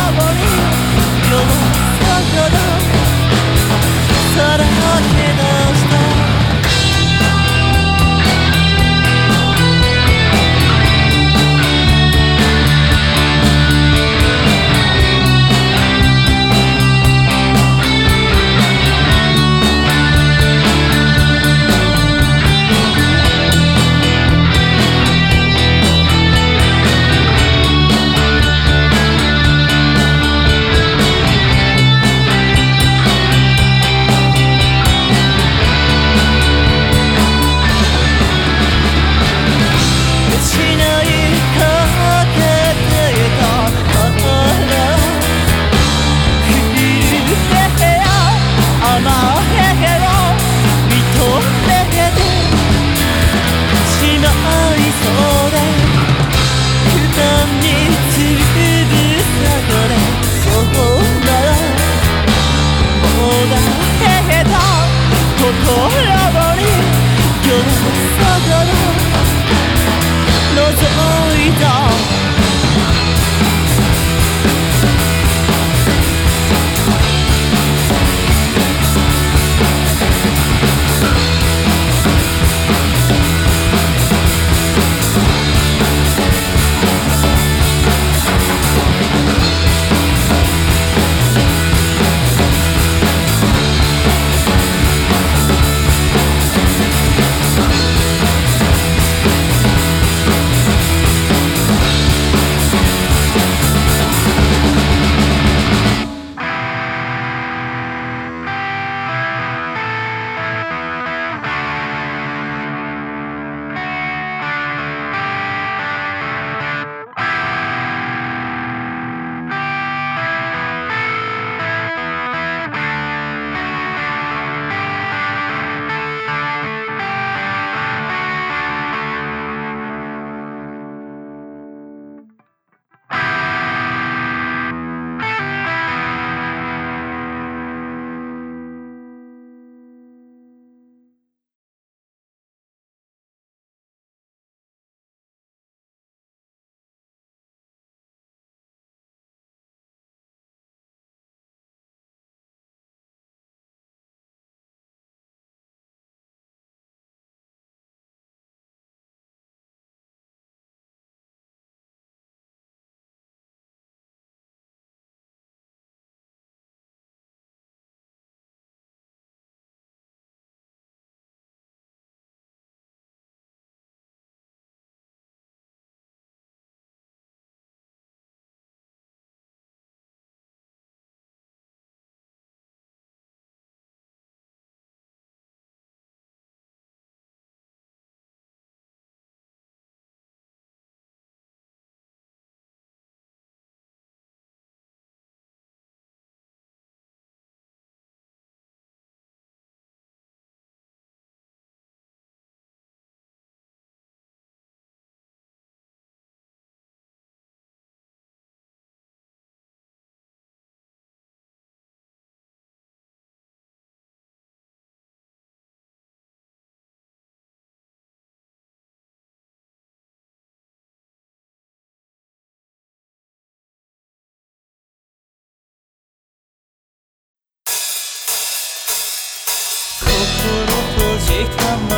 守りよもさよなら become